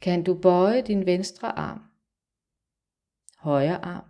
kan du bøje din venstre arm, højre arm,